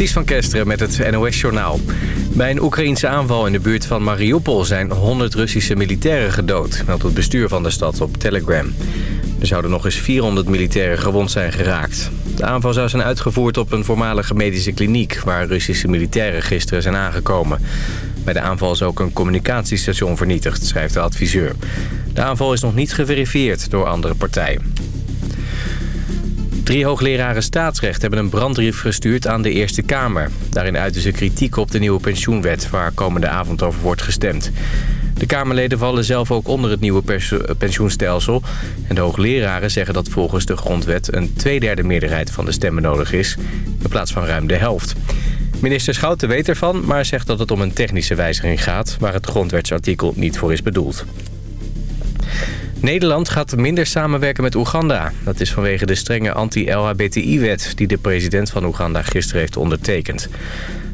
Ties van Kesteren met het NOS-journaal. Bij een Oekraïense aanval in de buurt van Mariupol zijn 100 Russische militairen gedood, meldt het bestuur van de stad op Telegram. Er zouden nog eens 400 militairen gewond zijn geraakt. De aanval zou zijn uitgevoerd op een voormalige medische kliniek... waar Russische militairen gisteren zijn aangekomen. Bij de aanval is ook een communicatiestation vernietigd, schrijft de adviseur. De aanval is nog niet geverifieerd door andere partijen. Drie hoogleraren staatsrecht hebben een brandbrief gestuurd aan de Eerste Kamer. Daarin uiten ze kritiek op de nieuwe pensioenwet... waar komende avond over wordt gestemd. De Kamerleden vallen zelf ook onder het nieuwe pensioenstelsel. En de hoogleraren zeggen dat volgens de grondwet... een tweederde meerderheid van de stemmen nodig is... in plaats van ruim de helft. Minister Schouten weet ervan, maar zegt dat het om een technische wijziging gaat... waar het grondwetsartikel niet voor is bedoeld. Nederland gaat minder samenwerken met Oeganda. Dat is vanwege de strenge anti-LHBTI-wet... die de president van Oeganda gisteren heeft ondertekend.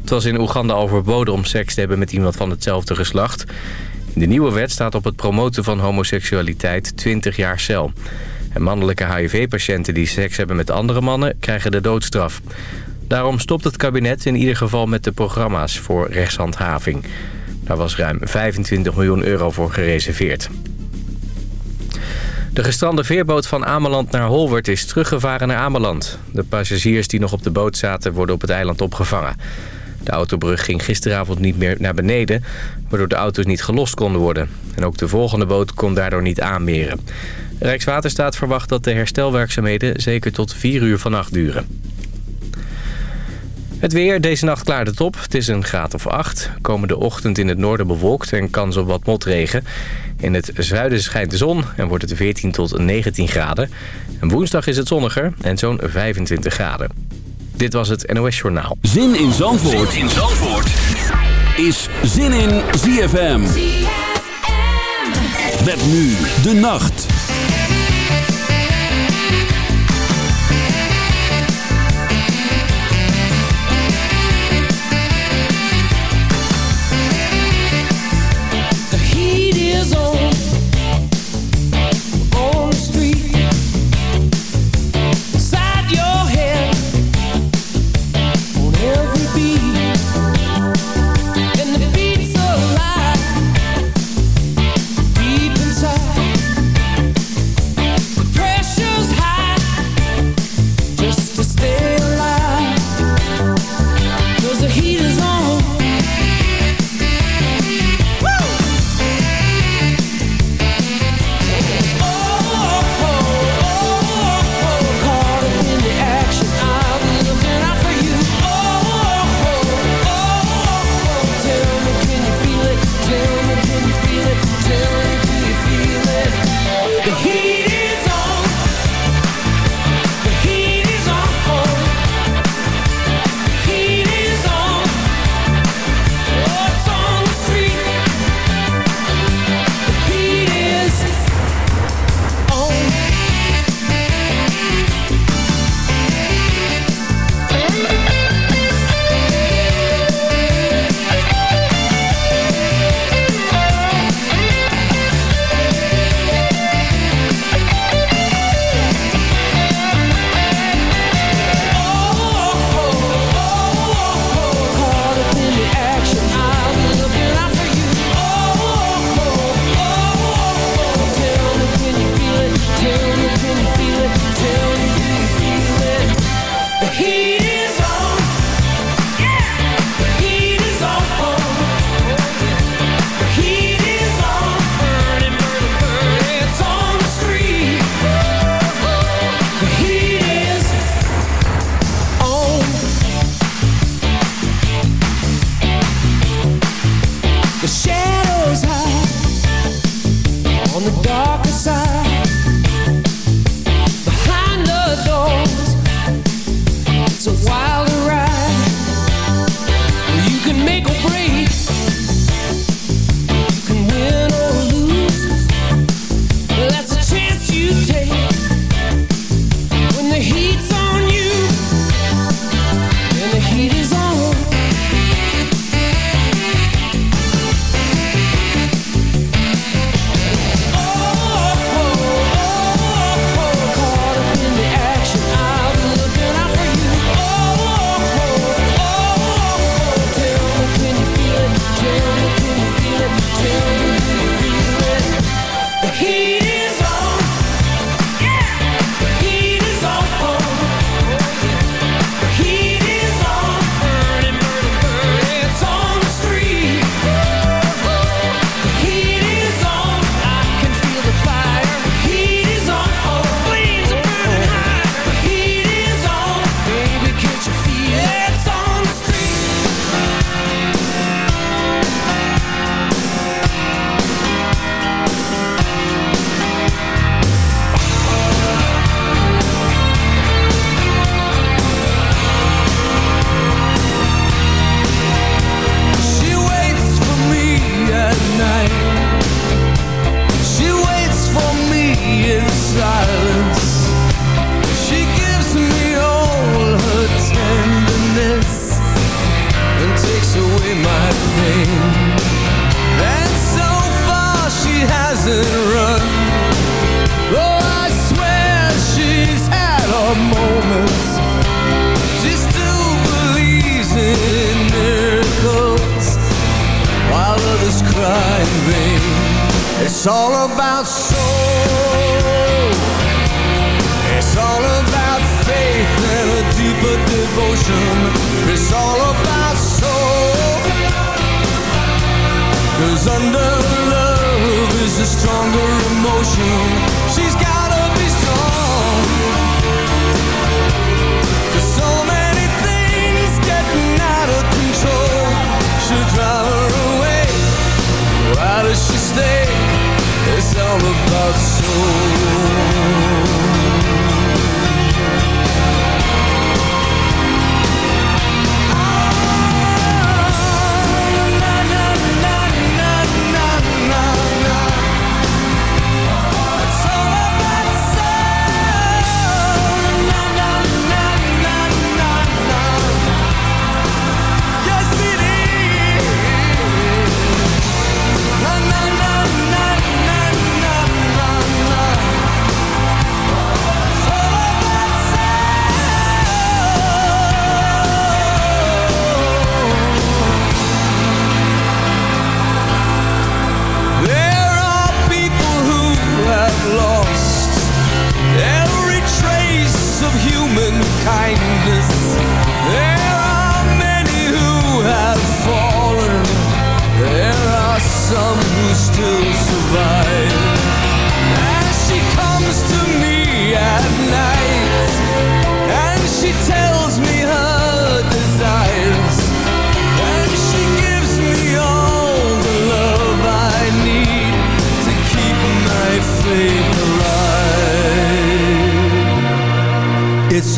Het was in Oeganda overboden om seks te hebben met iemand van hetzelfde geslacht. In de nieuwe wet staat op het promoten van homoseksualiteit 20 jaar cel. En mannelijke HIV-patiënten die seks hebben met andere mannen krijgen de doodstraf. Daarom stopt het kabinet in ieder geval met de programma's voor rechtshandhaving. Daar was ruim 25 miljoen euro voor gereserveerd. De gestrande veerboot van Ameland naar Holwert is teruggevaren naar Ameland. De passagiers die nog op de boot zaten worden op het eiland opgevangen. De autobrug ging gisteravond niet meer naar beneden... waardoor de auto's niet gelost konden worden. En ook de volgende boot kon daardoor niet aanmeren. Rijkswaterstaat verwacht dat de herstelwerkzaamheden zeker tot 4 uur vannacht duren. Het weer, deze nacht klaart het op. Het is een graad of 8. Komende ochtend in het noorden bewolkt en kans op wat motregen. In het zuiden schijnt de zon en wordt het 14 tot 19 graden. En woensdag is het zonniger en zo'n 25 graden. Dit was het NOS Journaal. Zin in Zandvoort, zin in Zandvoort. is Zin in ZFM. ZFM. Met nu de nacht.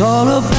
all about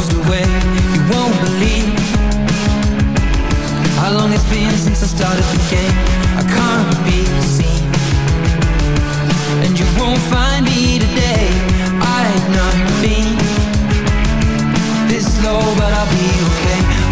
started the game.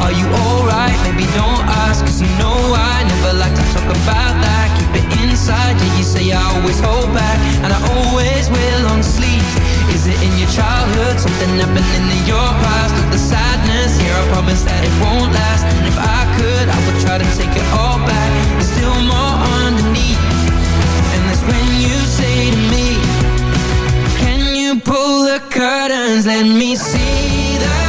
Are you alright? Maybe don't ask Cause you know I never like to talk about that Keep it inside, yeah you say I always hold back And I always will on sleep Is it in your childhood? Something happened in your past With the sadness here I promise that it won't last And if I could, I would try to take it all back There's still more underneath And that's when you say to me Can you pull the curtains? Let me see that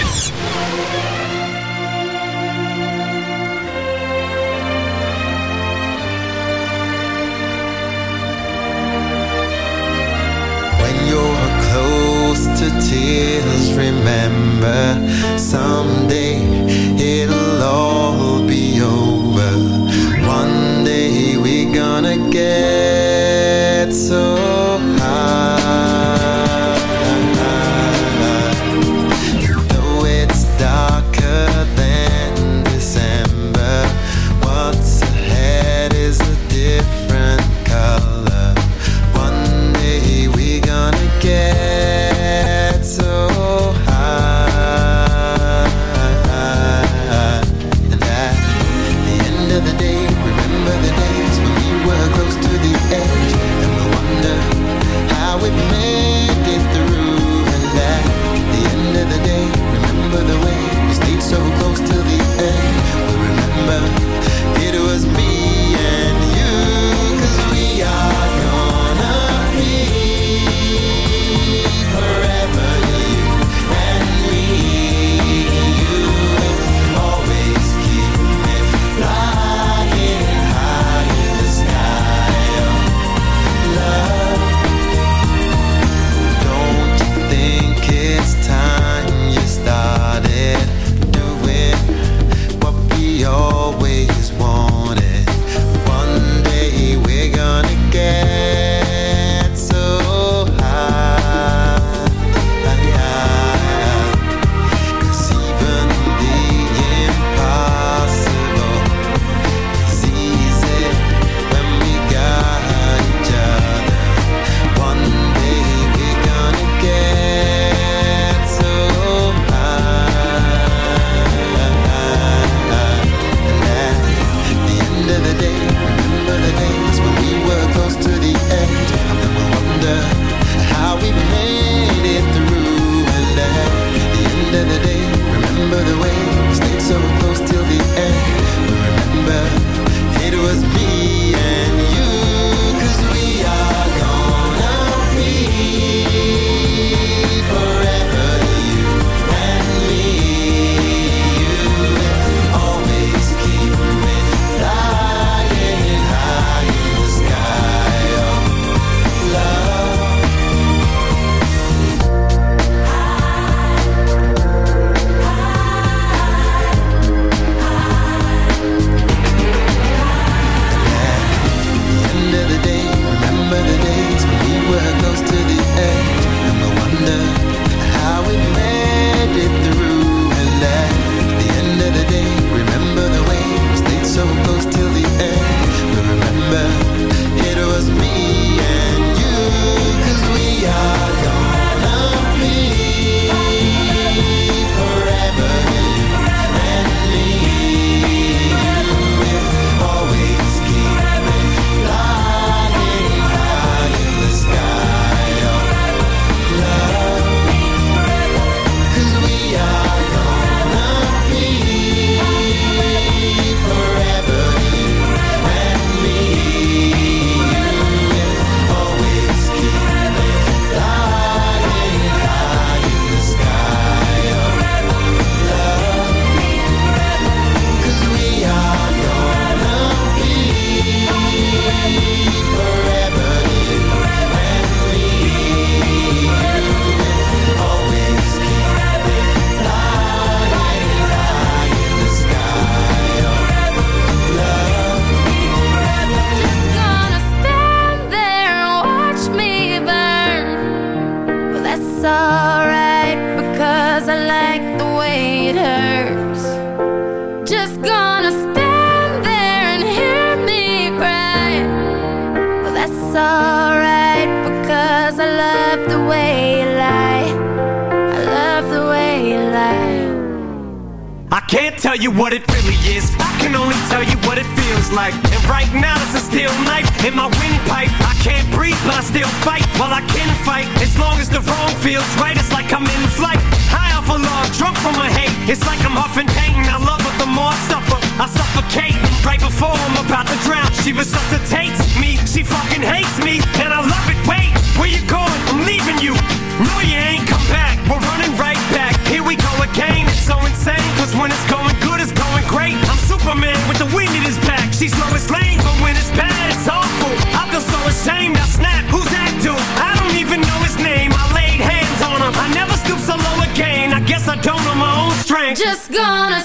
She resuscitates me, she fucking hates me, and I love it. Wait, where you going? I'm leaving you. No, you ain't come back. We're running right back. Here we go again. It's so insane, cause when it's going good, it's going great. I'm Superman with the wind in his back. She's lowest lane, but when it's bad, it's awful. I feel so ashamed. I snap, who's that dude? I don't even know his name. I laid hands on him. I never stoop so low again. I guess I don't know my own strength. Just gonna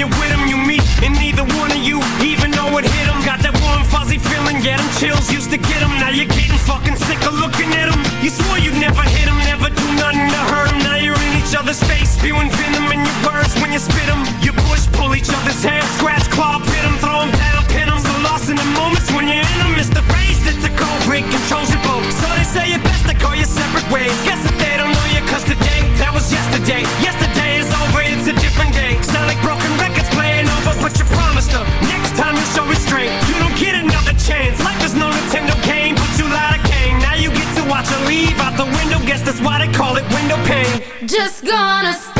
you're with them. You meet, and neither one of you even know it hit them. Got that warm, fuzzy feeling, yeah, them chills used to get them. Now you're getting fucking sick of looking at them. You swore you'd never hit them, never do nothing to hurt them. Now you're in each other's face, spewing venom in your words when you spit them. You push, pull each other's hair, scratch, claw, pit them, throw them down, pin them. Lost in the moments when you're in them. It's the race that's a cold break, controls your boat. So they say it best to call your separate ways. Guess that they don't know you, cause today, that was yesterday. Yesterday is over, it's a different day. Sound like broken records playing over, but you promised them. Next time you show restraint, you don't get another chance. Life is no Nintendo game, but you lied again. Now you get to watch her leave out the window. Guess that's why they call it window pane. Just gonna stand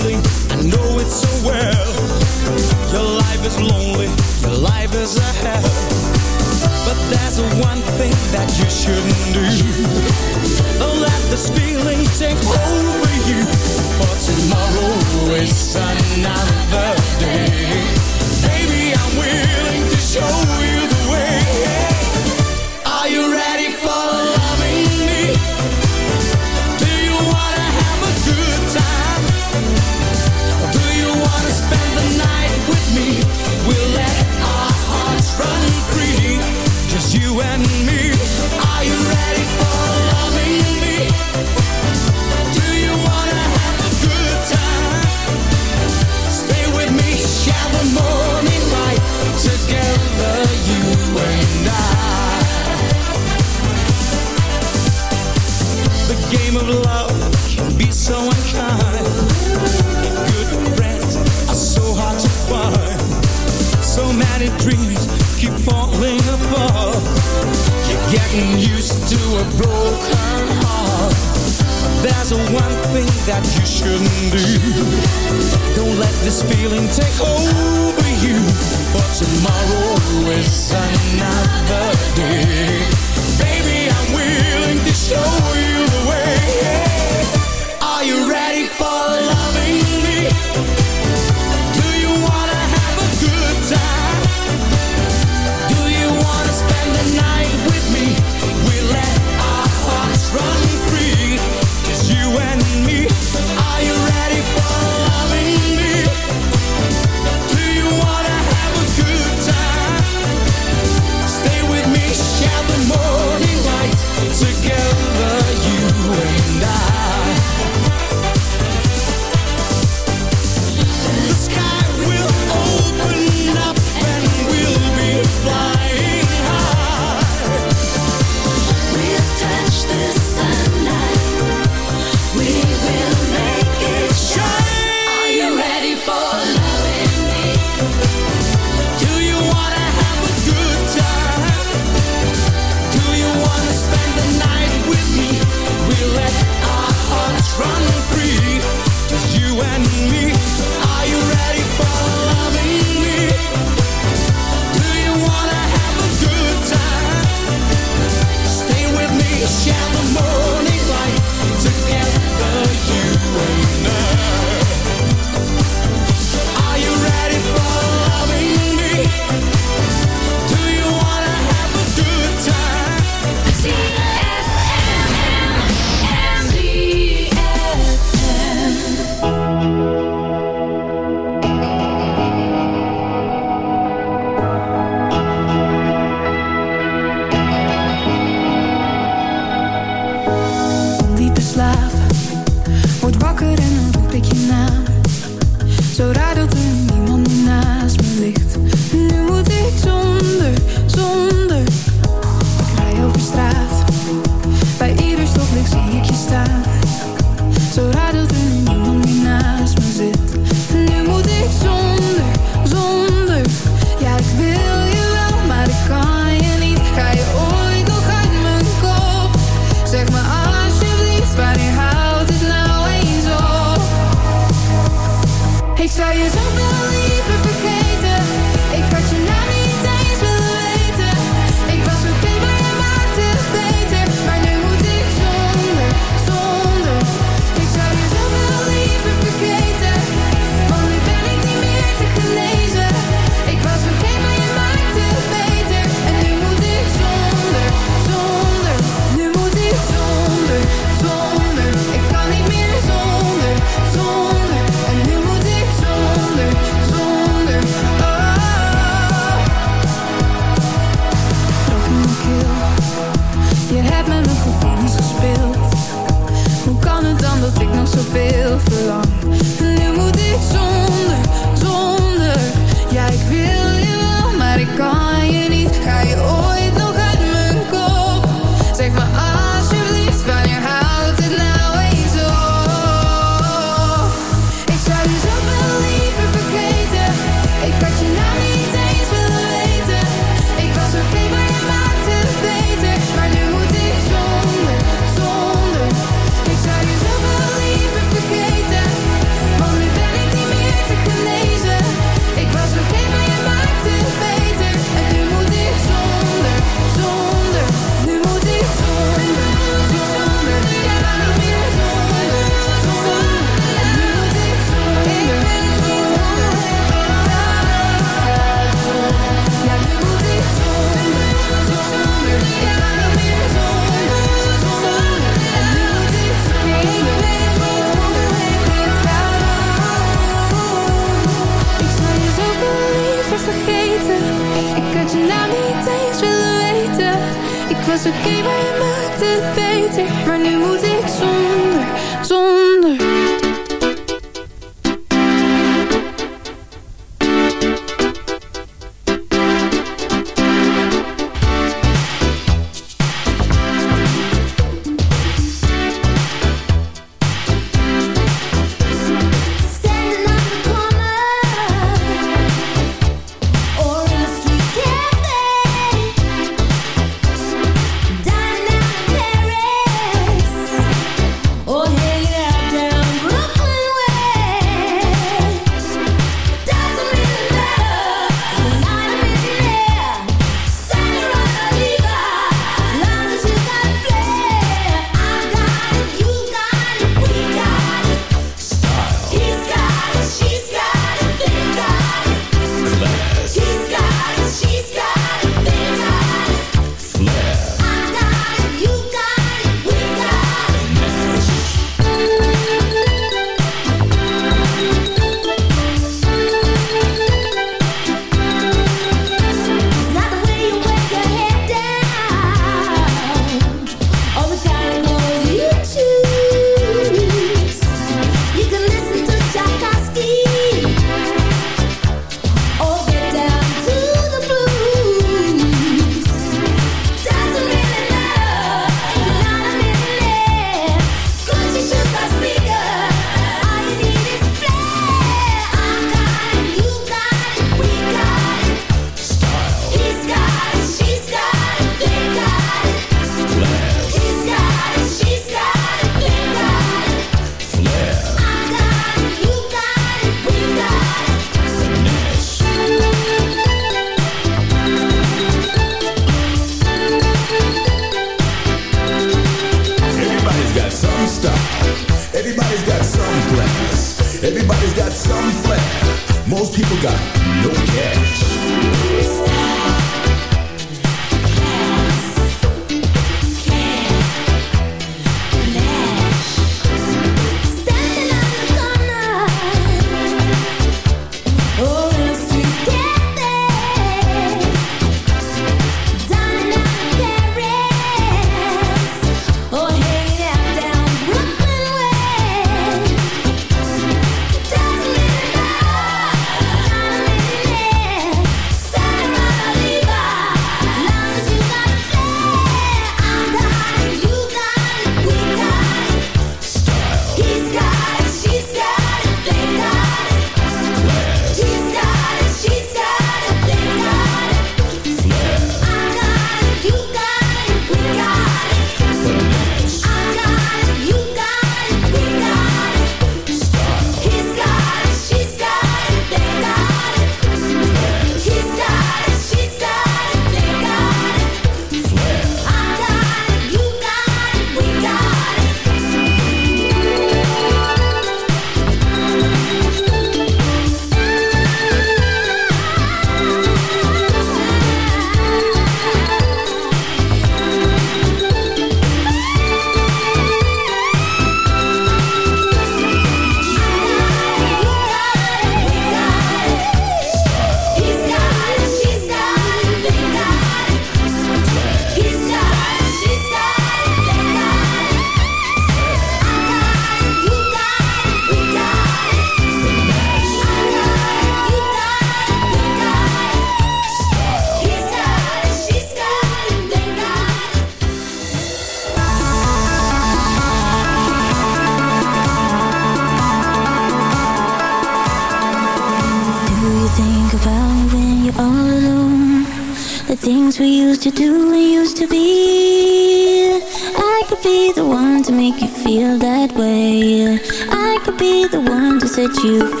you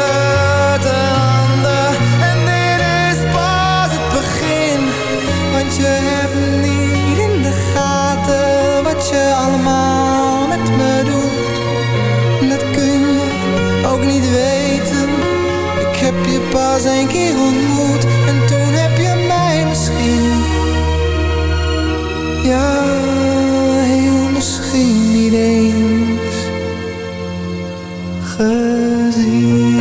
pas een keer ontmoet en toen heb je mij misschien. Ja, heel misschien niet eens gezien.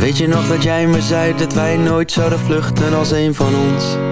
Weet je nog dat jij me zei dat wij nooit zouden vluchten als een van ons?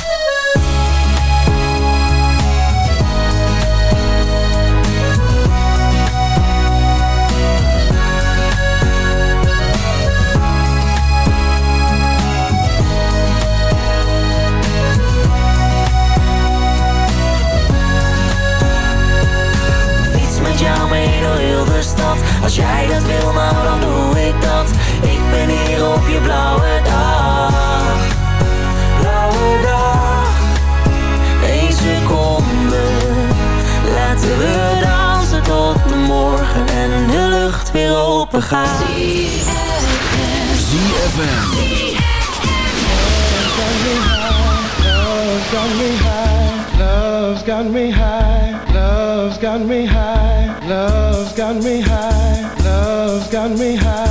je blauwe dag. Blauwe dag. Eén seconde. Laten we dansen tot de morgen En de lucht weer open gaat. ZFM. Love's got me high, love's got me high, love's got me high, love's got me high,